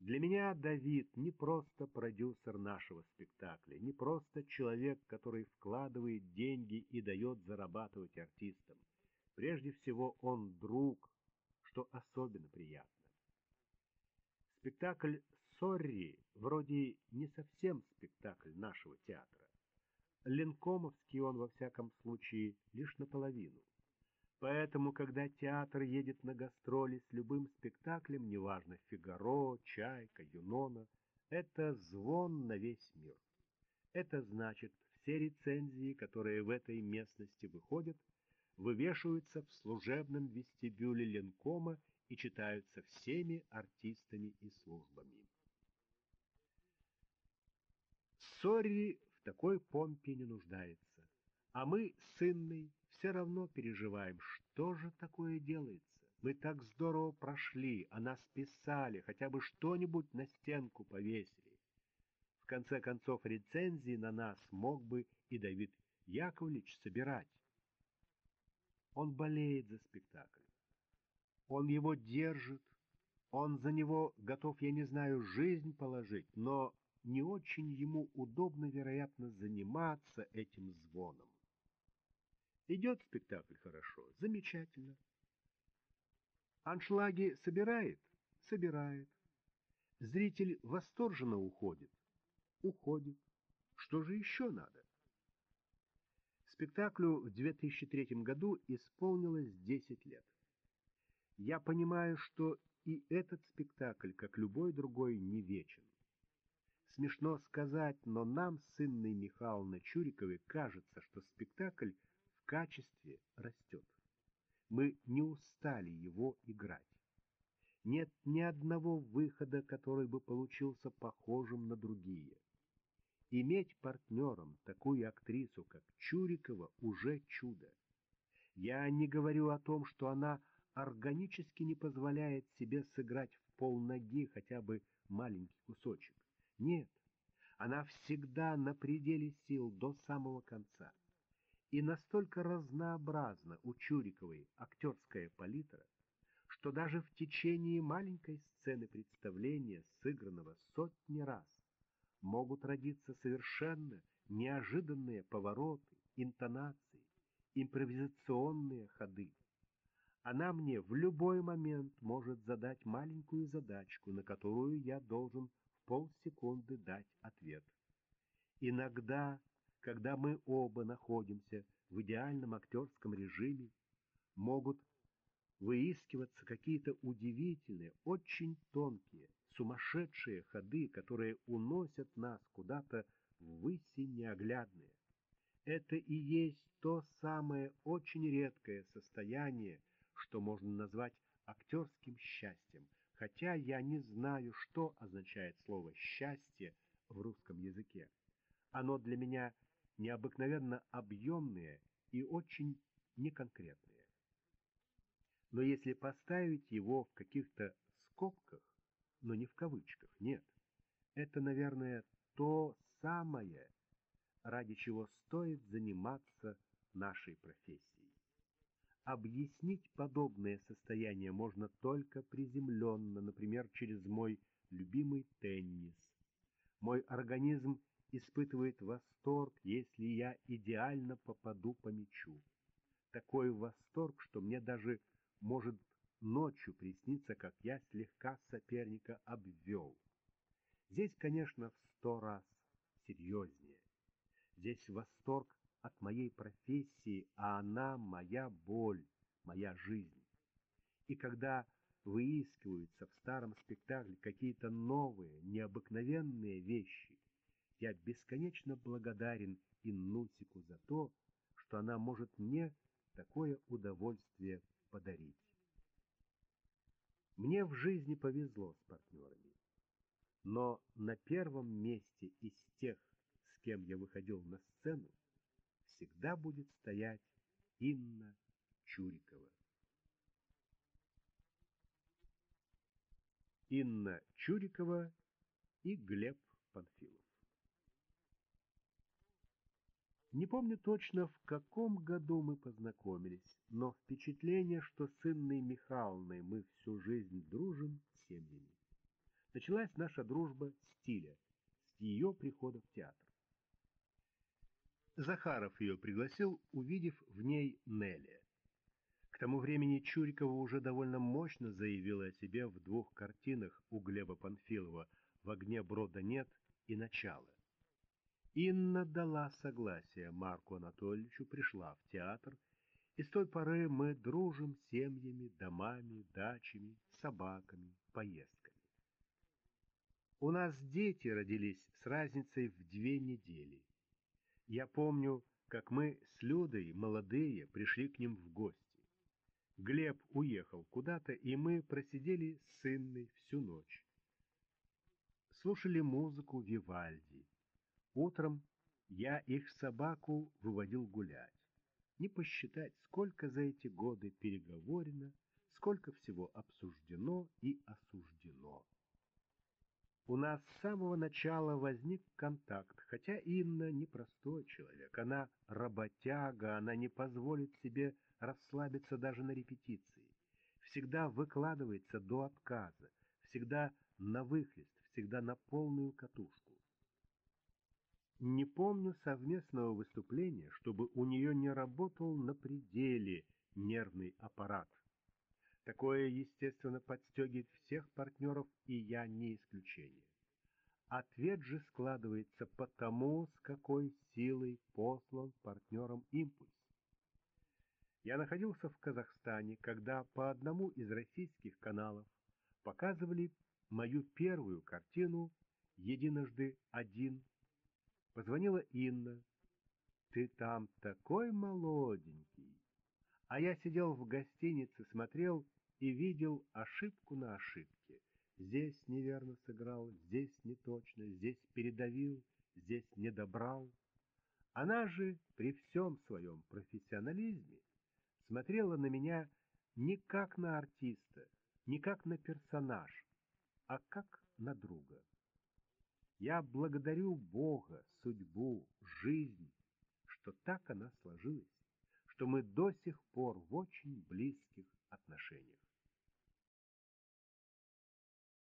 Для меня Давид не просто продюсер нашего спектакля, не просто человек, который вкладывает деньги и дает зарабатывать артистам. Прежде всего он друг, что особенно приятно. Спектакль «Сорри» вроде не совсем спектакль нашего театра. Ленкомовский он, во всяком случае, лишь наполовину. Поэтому, когда театр едет на гастроли с любым спектаклем, неважно, «Фигаро», «Чайка», «Юнона», это звон на весь мир. Это значит, все рецензии, которые в этой местности выходят, вывешиваются в служебном вестибюле Ленкома и читаются всеми артистами и службами. Сорри в такой помпе не нуждается, а мы с Инной все равно переживаем, что же такое делается. Мы так здорово прошли, а нас писали, хотя бы что-нибудь на стенку повесили. В конце концов, рецензии на нас мог бы и Давид Яковлевич собирать. Он болеет за спектакль. Он его держит, он за него готов, я не знаю, жизнь положить, но не очень ему удобно, вероятно, заниматься этим звоном. Идет спектакль хорошо, замечательно. Аншлаги собирает? Собирает. Зритель восторженно уходит? Уходит. Что же еще надо? Спектаклю в 2003 году исполнилось 10 лет. Я понимаю, что и этот спектакль, как любой другой, не вечен. Смешно сказать, но нам с Инной Михайловной Чуриковой кажется, что спектакль качестве растет. Мы не устали его играть. Нет ни одного выхода, который бы получился похожим на другие. Иметь партнером такую актрису, как Чурикова, уже чудо. Я не говорю о том, что она органически не позволяет себе сыграть в полноги хотя бы маленький кусочек. Нет, она всегда на пределе сил до самого конца. И настолько разнообразна у Чуриковой актерская палитра, что даже в течение маленькой сцены представления, сыгранного сотни раз, могут родиться совершенно неожиданные повороты, интонации, импровизационные ходы. Она мне в любой момент может задать маленькую задачку, на которую я должен в полсекунды дать ответ. Иногда когда мы оба находимся в идеальном актерском режиме, могут выискиваться какие-то удивительные, очень тонкие, сумасшедшие ходы, которые уносят нас куда-то ввыси неоглядные. Это и есть то самое очень редкое состояние, что можно назвать актерским счастьем, хотя я не знаю, что означает слово «счастье» в русском языке. Оно для меня необыкновенно объемные и очень неконкретные. Но если поставить его в каких-то скобках, но не в кавычках, нет, это, наверное, то самое, ради чего стоит заниматься нашей профессией. объяснить подобное состояние можно только приземленно, например, через мой любимый теннис. Мой организм испытывает восторг, если я идеально попаду по мячу. Такой восторг, что мне даже может ночью присниться, как я слегка соперника обвел. Здесь, конечно, в сто раз серьезнее. Здесь восторг от моей профессии, а она моя боль, моя жизнь. И когда выискиваются в старом спектакле какие-то новые, необыкновенные вещи, я бесконечно благодарен Иннусику за то, что она может мне такое удовольствие подарить. Мне в жизни повезло с партнерами, но на первом месте из тех, с кем я выходил на сцену, всегда будет стоять Инна Чурикова. Инна Чурикова и Глеб Панфилов. Не помню точно, в каком году мы познакомились, но впечатление, что с Инной Михайловной мы всю жизнь дружим семьями. Началась наша дружба стиля, с ее прихода в театр. Захаров ее пригласил, увидев в ней Нелли. К тому времени Чурикова уже довольно мощно заявила о себе в двух картинах у Глеба Панфилова «В огне брода нет» и «Начало». Инна дала согласие Марку Анатольевичу, пришла в театр, и с той поры мы дружим семьями, домами, дачами, собаками, поездками. У нас дети родились с разницей в две недели. Я помню, как мы с Людой, молодые, пришли к ним в гости. Глеб уехал куда-то, и мы просидели с Инной всю ночь. Слушали музыку Вивальди. Утром я их собаку выводил гулять. Не посчитать, сколько за эти годы переговорено, сколько всего обсуждено и осуждено. У нас с самого начала возник контакт, хотя Инна непростой человек, она работяга, она не позволит себе расслабиться даже на репетиции, всегда выкладывается до отказа, всегда на выхлест, всегда на полную катушку. Не помню совместного выступления, чтобы у нее не работал на пределе нервный аппарат. Такое, естественно, подстегивает всех партнеров, и я не исключение. Ответ же складывается по тому, с какой силой послан партнерам импульс. Я находился в Казахстане, когда по одному из российских каналов показывали мою первую картину «Единожды один» Позвонила Инна. «Ты там такой молоденький!» А я сидел в гостинице, смотрел и видел ошибку на ошибке. Здесь неверно сыграл, здесь не точно, здесь передавил, здесь не добрал. Она же при всем своем профессионализме смотрела на меня не как на артиста, не как на персонаж, а как на друга. Я благодарю Бога, судьбу, жизнь, что так она сложилась, что мы до сих пор в очень близких отношениях.